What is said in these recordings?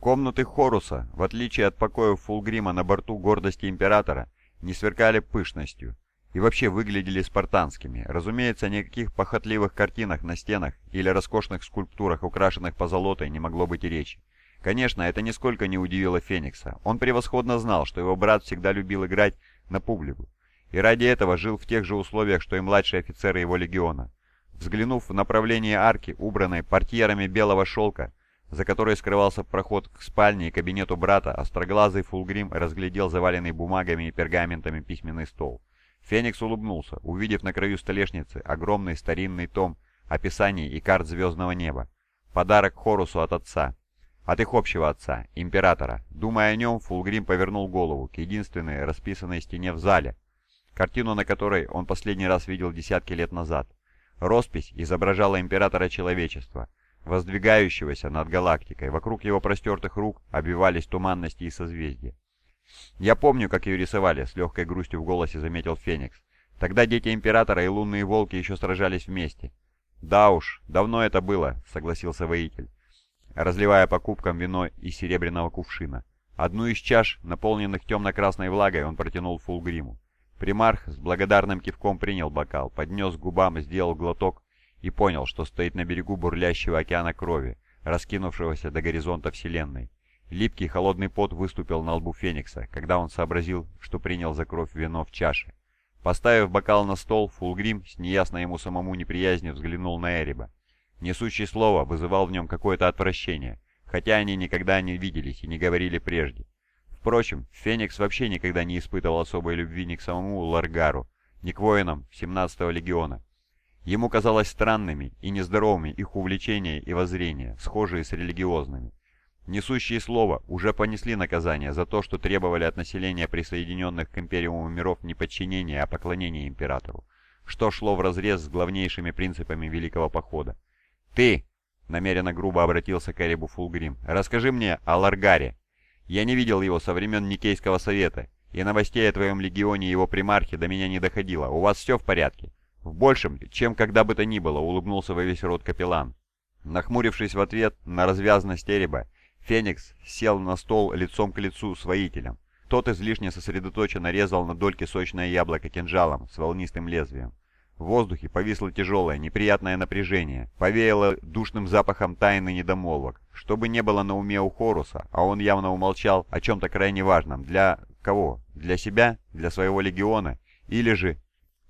Комнаты Хоруса, в отличие от покоев Фулгрима на борту гордости Императора, не сверкали пышностью и вообще выглядели спартанскими. Разумеется, никаких похотливых картинах на стенах или роскошных скульптурах, украшенных позолотой, не могло быть и речи. Конечно, это нисколько не удивило Феникса. Он превосходно знал, что его брат всегда любил играть на публику, и ради этого жил в тех же условиях, что и младшие офицеры его легиона. Взглянув в направлении арки, убранной портьерами белого шелка, за которой скрывался проход к спальне и кабинету брата, остроглазый Фулгрим разглядел заваленный бумагами и пергаментами письменный стол. Феникс улыбнулся, увидев на краю столешницы огромный старинный том описаний и карт звездного неба. Подарок Хорусу от отца. От их общего отца, императора. Думая о нем, Фулгрим повернул голову к единственной расписанной стене в зале, картину на которой он последний раз видел десятки лет назад. Роспись изображала императора человечества, воздвигающегося над галактикой. Вокруг его простертых рук обвивались туманности и созвездия. «Я помню, как ее рисовали», — с легкой грустью в голосе заметил Феникс. «Тогда дети Императора и лунные волки еще сражались вместе». «Да уж, давно это было», — согласился воитель, разливая по кубкам вино из серебряного кувшина. Одну из чаш, наполненных темно-красной влагой, он протянул Фулгриму. Примарх с благодарным кивком принял бокал, поднес к губам, сделал глоток и понял, что стоит на берегу бурлящего океана крови, раскинувшегося до горизонта Вселенной. Липкий холодный пот выступил на лбу Феникса, когда он сообразил, что принял за кровь вино в чаше. Поставив бокал на стол, Фулгрим с неясной ему самому неприязнью взглянул на Эриба. Несущий слово вызывал в нем какое-то отвращение, хотя они никогда не виделись и не говорили прежде. Впрочем, Феникс вообще никогда не испытывал особой любви ни к самому Ларгару, ни к воинам 17-го легиона. Ему казалось странными и нездоровыми их увлечения и воззрения, схожие с религиозными. Несущие слово уже понесли наказание за то, что требовали от населения присоединенных к Империуму миров не подчинения, а поклонения Императору, что шло вразрез с главнейшими принципами Великого Похода. «Ты!» — намеренно грубо обратился к Эребу Фулгрим. «Расскажи мне о Ларгаре. Я не видел его со времен Никейского совета, и новостей о твоем легионе и его примархе до меня не доходило. У вас все в порядке?» «В большем, чем когда бы то ни было», — улыбнулся во весь рот капеллан. Нахмурившись в ответ на развязанность Эреба, Феникс сел на стол лицом к лицу с воителем. Тот излишне сосредоточенно резал на дольки сочное яблоко кинжалом с волнистым лезвием. В воздухе повисло тяжелое, неприятное напряжение, повеяло душным запахом тайны недомолвок. Что бы не было на уме у Хоруса, а он явно умолчал о чем-то крайне важном. Для кого? Для себя? Для своего легиона? Или же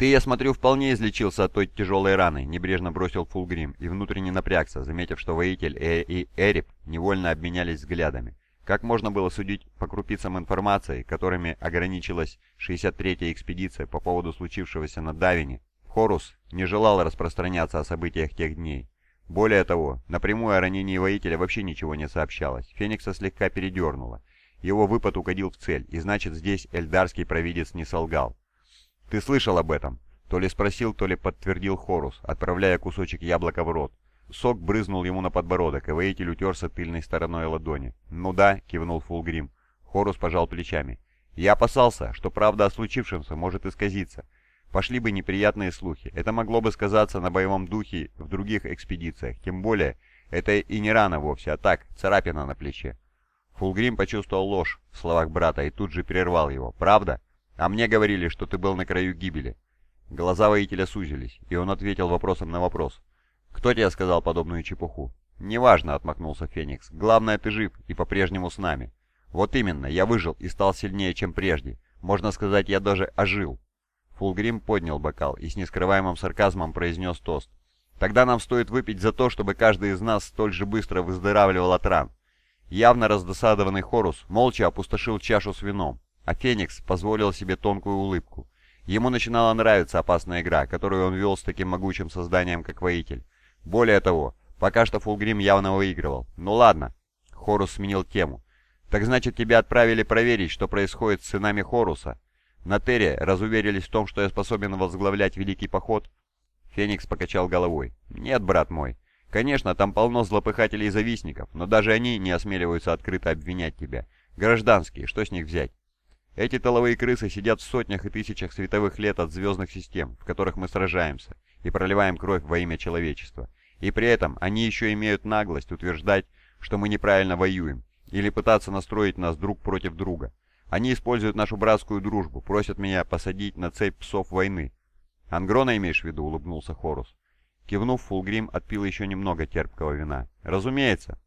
«Ты, я смотрю, вполне излечился от той тяжелой раны», — небрежно бросил Фулгрим и внутренне напрягся, заметив, что воитель э и Эрип невольно обменялись взглядами. Как можно было судить по крупицам информации, которыми ограничилась 63-я экспедиция по поводу случившегося на Давине, Хорус не желал распространяться о событиях тех дней. Более того, напрямую о ранении воителя вообще ничего не сообщалось. Феникса слегка передернуло. Его выпад угодил в цель, и значит здесь эльдарский провидец не солгал. «Ты слышал об этом?» То ли спросил, то ли подтвердил Хорус, отправляя кусочек яблока в рот. Сок брызнул ему на подбородок, и воитель утерся тыльной стороной ладони. «Ну да», — кивнул Фулгрим. Хорус пожал плечами. «Я опасался, что правда о случившемся может исказиться. Пошли бы неприятные слухи. Это могло бы сказаться на боевом духе в других экспедициях. Тем более, это и не рана вовсе, а так, царапина на плече». Фулгрим почувствовал ложь в словах брата и тут же прервал его. «Правда?» «А мне говорили, что ты был на краю гибели». Глаза воителя сузились, и он ответил вопросом на вопрос. «Кто тебе сказал подобную чепуху?» «Неважно», — отмахнулся Феникс. «Главное, ты жив и по-прежнему с нами». «Вот именно, я выжил и стал сильнее, чем прежде. Можно сказать, я даже ожил». Фулгрим поднял бокал и с нескрываемым сарказмом произнес тост. «Тогда нам стоит выпить за то, чтобы каждый из нас столь же быстро выздоравливал от ран». Явно раздосадованный Хорус молча опустошил чашу с вином, а Феникс позволил себе тонкую улыбку. Ему начинала нравиться опасная игра, которую он вел с таким могучим созданием, как воитель. Более того, пока что Фулгрим явно выигрывал. «Ну ладно», — Хорус сменил тему. «Так значит, тебя отправили проверить, что происходит с сынами Хоруса?» На Терре разуверились в том, что я способен возглавлять Великий Поход?» Феникс покачал головой. «Нет, брат мой. Конечно, там полно злопыхателей и завистников, но даже они не осмеливаются открыто обвинять тебя. Гражданские, что с них взять? Эти толовые крысы сидят в сотнях и тысячах световых лет от звездных систем, в которых мы сражаемся и проливаем кровь во имя человечества. И при этом они еще имеют наглость утверждать, что мы неправильно воюем, или пытаться настроить нас друг против друга. Они используют нашу братскую дружбу, просят меня посадить на цепь псов войны. «Ангрона имеешь в виду?» — улыбнулся Хорус. Кивнув, Фулгрим отпил еще немного терпкого вина. «Разумеется.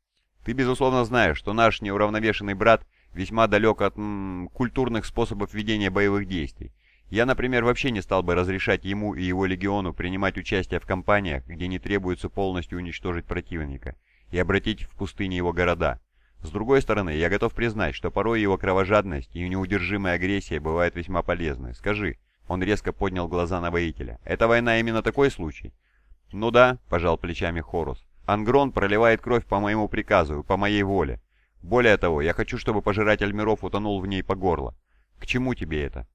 Ты, безусловно, знаешь, что наш неуравновешенный брат весьма далек от м, культурных способов ведения боевых действий. Я, например, вообще не стал бы разрешать ему и его легиону принимать участие в кампаниях, где не требуется полностью уничтожить противника и обратить в пустыне его города. С другой стороны, я готов признать, что порой его кровожадность и неудержимая агрессия бывают весьма полезны. Скажи, он резко поднял глаза на воителя, эта война именно такой случай? «Ну да», — пожал плечами Хорус. «Ангрон проливает кровь по моему приказу, по моей воле. Более того, я хочу, чтобы пожиратель миров утонул в ней по горло. К чему тебе это?»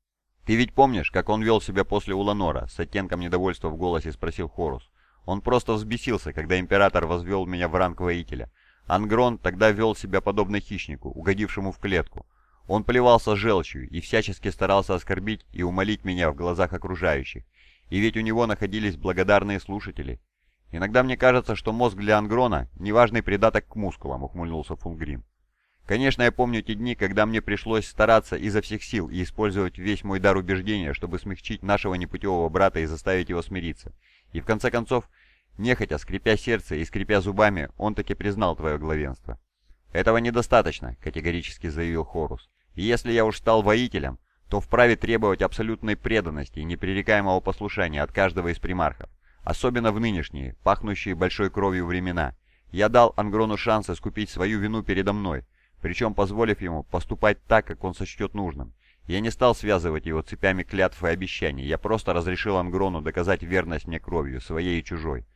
«Ты ведь помнишь, как он вел себя после Уланора?» — с оттенком недовольства в голосе спросил Хорус. «Он просто взбесился, когда император возвел меня в ранг воителя. Ангрон тогда вел себя подобно хищнику, угодившему в клетку. Он плевался желчью и всячески старался оскорбить и умолить меня в глазах окружающих. И ведь у него находились благодарные слушатели. Иногда мне кажется, что мозг для Ангрона – неважный придаток к мускулам, ухмыльнулся Фунгрим. Конечно, я помню те дни, когда мне пришлось стараться изо всех сил и использовать весь мой дар убеждения, чтобы смягчить нашего непутевого брата и заставить его смириться. И в конце концов, нехотя, скрипя сердце и скрипя зубами, он таки признал твое главенство. «Этого недостаточно», — категорически заявил Хорус. «И если я уж стал воителем, то вправе требовать абсолютной преданности и непререкаемого послушания от каждого из примархов, особенно в нынешние, пахнущие большой кровью времена. Я дал Ангрону шанс искупить свою вину передо мной, причем позволив ему поступать так, как он сочтет нужным. Я не стал связывать его цепями клятв и обещаний, я просто разрешил Ангрону доказать верность мне кровью, своей и чужой.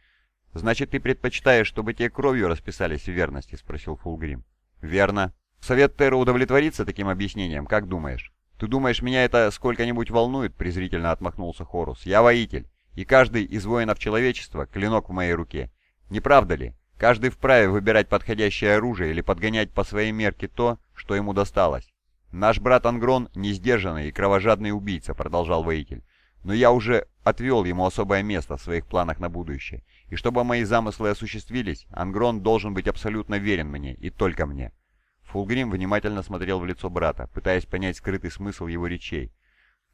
«Значит, ты предпочитаешь, чтобы те кровью расписались в верности?» — спросил Фулгрим. «Верно. Совет Терра удовлетворится таким объяснением, как думаешь?» «Ты думаешь, меня это сколько-нибудь волнует?» — презрительно отмахнулся Хорус. «Я воитель, и каждый из воинов человечества — клинок в моей руке. Не правда ли? Каждый вправе выбирать подходящее оружие или подгонять по своей мерке то, что ему досталось. Наш брат Ангрон — несдержанный и кровожадный убийца», — продолжал воитель. «Но я уже отвел ему особое место в своих планах на будущее, и чтобы мои замыслы осуществились, Ангрон должен быть абсолютно верен мне и только мне». Фулгрим внимательно смотрел в лицо брата, пытаясь понять скрытый смысл его речей.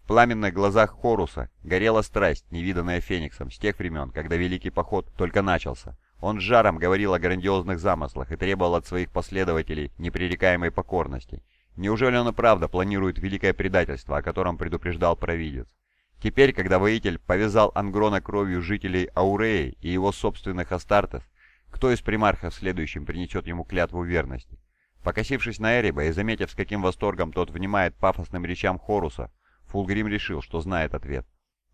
В пламенных глазах Хоруса горела страсть, невиданная Фениксом, с тех времен, когда Великий Поход только начался. Он с жаром говорил о грандиозных замыслах и требовал от своих последователей непререкаемой покорности. Неужели он и правда планирует великое предательство, о котором предупреждал провидец? Теперь, когда воитель повязал Ангрона кровью жителей Ауреи и его собственных Астартес, кто из примархов следующим принесет ему клятву верности? Покосившись на Эриба и заметив, с каким восторгом тот внимает пафосным речам Хоруса, Фулгрим решил, что знает ответ.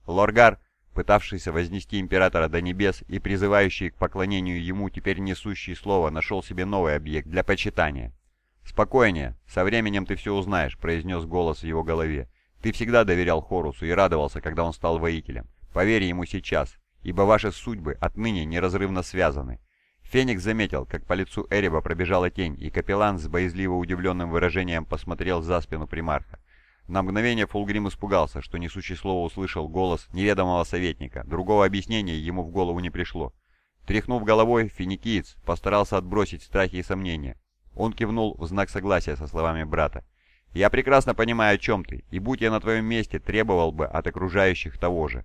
Лоргар, пытавшийся вознести императора до небес и призывающий к поклонению ему теперь несущий слово, нашел себе новый объект для почитания. «Спокойнее, со временем ты все узнаешь», — произнес голос в его голове. «Ты всегда доверял Хорусу и радовался, когда он стал воителем. Поверь ему сейчас, ибо ваши судьбы отныне неразрывно связаны. Феникс заметил, как по лицу Эреба пробежала тень, и капеллан с боязливо удивленным выражением посмотрел за спину примарха. На мгновение Фулгрим испугался, что несущий слово услышал голос неведомого советника. Другого объяснения ему в голову не пришло. Тряхнув головой, финикиец постарался отбросить страхи и сомнения. Он кивнул в знак согласия со словами брата. «Я прекрасно понимаю, о чем ты, и будь я на твоем месте, требовал бы от окружающих того же».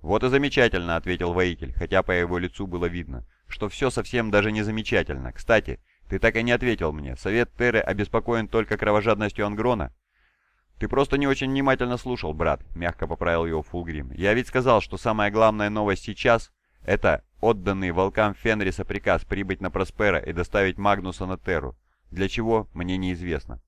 «Вот и замечательно», — ответил воитель, хотя по его лицу было видно, что все совсем даже не замечательно. Кстати, ты так и не ответил мне. Совет Терры обеспокоен только кровожадностью Ангрона?» «Ты просто не очень внимательно слушал, брат», — мягко поправил его Фулгрим. «Я ведь сказал, что самая главная новость сейчас — это отданный волкам Фенриса приказ прибыть на Проспера и доставить Магнуса на Терру. Для чего, мне неизвестно».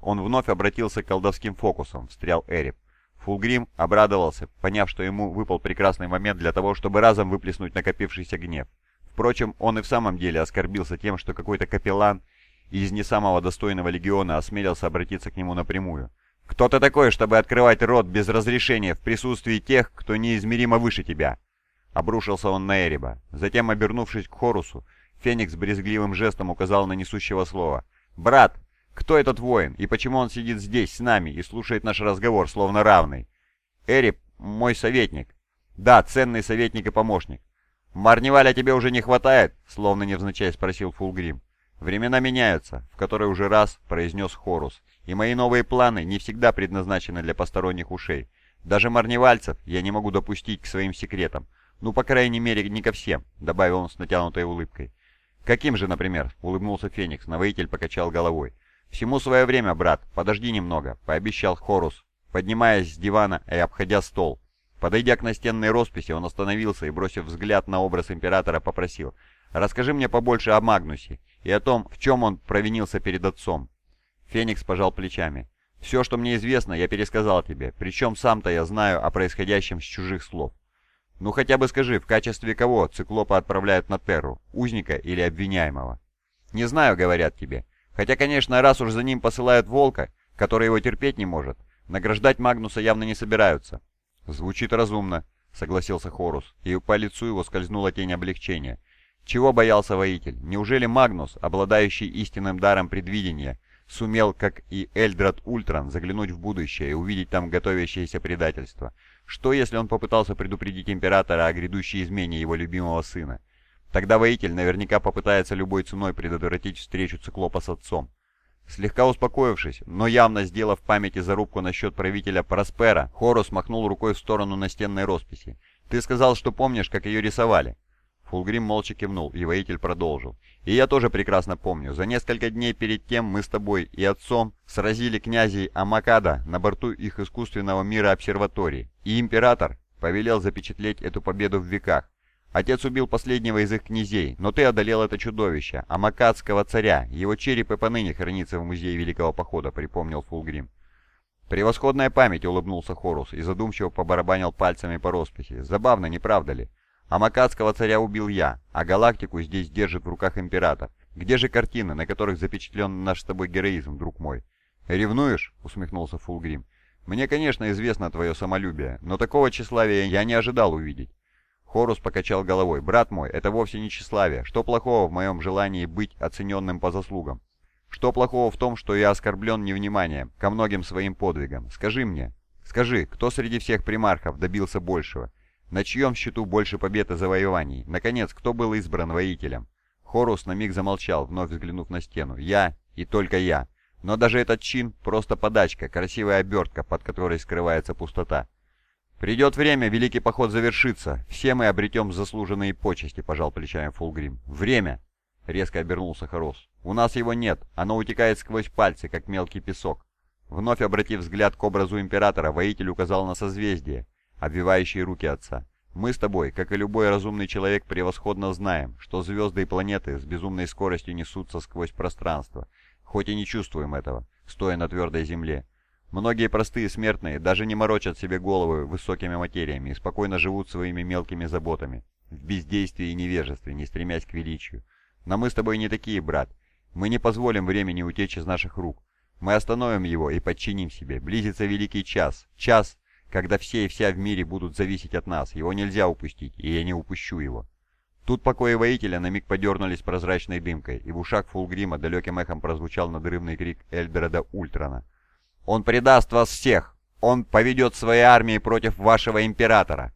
Он вновь обратился к колдовским фокусам, встрял Эрип. Фулгрим обрадовался, поняв, что ему выпал прекрасный момент для того, чтобы разом выплеснуть накопившийся гнев. Впрочем, он и в самом деле оскорбился тем, что какой-то капеллан из не самого достойного легиона осмелился обратиться к нему напрямую. «Кто ты такой, чтобы открывать рот без разрешения в присутствии тех, кто неизмеримо выше тебя?» Обрушился он на Эриба. Затем, обернувшись к Хорусу, Феникс брезгливым жестом указал на несущего слова. «Брат, кто этот воин и почему он сидит здесь с нами и слушает наш разговор, словно равный? Эрип — мой советник. Да, ценный советник и помощник. «Марневаля тебе уже не хватает?» — словно невзначай спросил Фулгрим. «Времена меняются», в который уже раз произнес Хорус, «и мои новые планы не всегда предназначены для посторонних ушей. Даже марневальцев я не могу допустить к своим секретам. Ну, по крайней мере, не ко всем», — добавил он с натянутой улыбкой. «Каким же, например?» — улыбнулся Феникс, но воитель покачал головой. «Всему свое время, брат. Подожди немного», — пообещал Хорус, поднимаясь с дивана и обходя стол. Подойдя к настенной росписи, он остановился и, бросив взгляд на образ императора, попросил «Расскажи мне побольше о Магнусе и о том, в чем он провинился перед отцом». Феникс пожал плечами. «Все, что мне известно, я пересказал тебе, причем сам-то я знаю о происходящем с чужих слов. Ну хотя бы скажи, в качестве кого циклопа отправляют на Терру, узника или обвиняемого?» «Не знаю», — говорят тебе. Хотя, конечно, раз уж за ним посылают волка, который его терпеть не может, награждать Магнуса явно не собираются. «Звучит разумно», — согласился Хорус, и по лицу его скользнула тень облегчения. Чего боялся воитель? Неужели Магнус, обладающий истинным даром предвидения, сумел, как и Эльдрат Ультран, заглянуть в будущее и увидеть там готовящееся предательство? Что, если он попытался предупредить Императора о грядущей измене его любимого сына? Тогда воитель наверняка попытается любой ценой предотвратить встречу Циклопа с отцом. Слегка успокоившись, но явно сделав в памяти зарубку насчет правителя Проспера, Хорус махнул рукой в сторону настенной росписи. «Ты сказал, что помнишь, как ее рисовали?» Фулгрим молча кивнул, и воитель продолжил. «И я тоже прекрасно помню. За несколько дней перед тем мы с тобой и отцом сразили князей Амакада на борту их искусственного мира обсерватории, и император повелел запечатлеть эту победу в веках. Отец убил последнего из их князей, но ты одолел это чудовище, Амакадского царя. Его череп и поныне хранится в музее Великого Похода», — припомнил Фулгрим. «Превосходная память», — улыбнулся Хорус и задумчиво побарабанил пальцами по росписи. «Забавно, не правда ли? Амакадского царя убил я, а галактику здесь держит в руках император. Где же картины, на которых запечатлен наш с тобой героизм, друг мой?» «Ревнуешь?» — усмехнулся Фулгрим. «Мне, конечно, известно твое самолюбие, но такого тщеславия я не ожидал увидеть. Хорус покачал головой. «Брат мой, это вовсе не тщеславие. Что плохого в моем желании быть оцененным по заслугам? Что плохого в том, что я оскорблен невниманием ко многим своим подвигам? Скажи мне. Скажи, кто среди всех примархов добился большего? На чьем счету больше побед и завоеваний? Наконец, кто был избран воителем?» Хорус на миг замолчал, вновь взглянув на стену. «Я и только я. Но даже этот чин — просто подачка, красивая обертка, под которой скрывается пустота. «Придет время, великий поход завершится. Все мы обретем заслуженные почести», — пожал плечами Фулгрим. «Время!» — резко обернулся Хорос. «У нас его нет. Оно утекает сквозь пальцы, как мелкий песок». Вновь обратив взгляд к образу Императора, воитель указал на созвездие, обвивающие руки отца. «Мы с тобой, как и любой разумный человек, превосходно знаем, что звезды и планеты с безумной скоростью несутся сквозь пространство, хоть и не чувствуем этого, стоя на твердой земле. Многие простые смертные даже не морочат себе головы высокими материями и спокойно живут своими мелкими заботами, в бездействии и невежестве, не стремясь к величию. Но мы с тобой не такие, брат. Мы не позволим времени утечь из наших рук. Мы остановим его и подчиним себе. Близится великий час. Час, когда все и вся в мире будут зависеть от нас. Его нельзя упустить, и я не упущу его. Тут покои воителя на миг подернулись прозрачной дымкой, и в ушах Фулгрима далеким эхом прозвучал надрывный крик Эльдреда Ультрана. Он предаст вас всех! Он поведет свои армии против вашего императора!»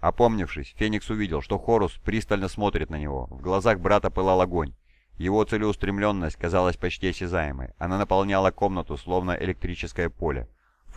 Опомнившись, Феникс увидел, что Хорус пристально смотрит на него. В глазах брата пылал огонь. Его целеустремленность казалась почти осязаемой. Она наполняла комнату, словно электрическое поле.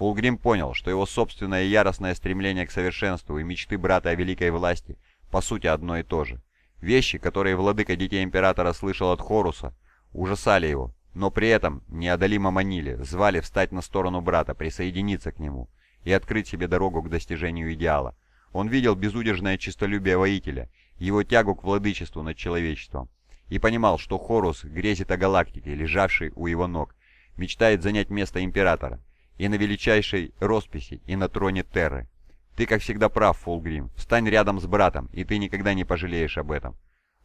Фулгрим понял, что его собственное яростное стремление к совершенству и мечты брата о великой власти по сути одно и то же. Вещи, которые владыка Детей Императора слышал от Хоруса, ужасали его, но при этом неодолимо манили, звали встать на сторону брата, присоединиться к нему и открыть себе дорогу к достижению идеала. Он видел безудержное честолюбие воителя, его тягу к владычеству над человечеством, и понимал, что Хорус грезит о галактике, лежавшей у его ног, мечтает занять место императора, и на величайшей росписи, и на троне Терры. Ты, как всегда, прав, Фулгрим. Встань рядом с братом, и ты никогда не пожалеешь об этом.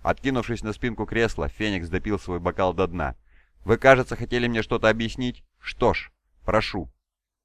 Откинувшись на спинку кресла, Феникс допил свой бокал до дна, вы, кажется, хотели мне что-то объяснить? Что ж, прошу.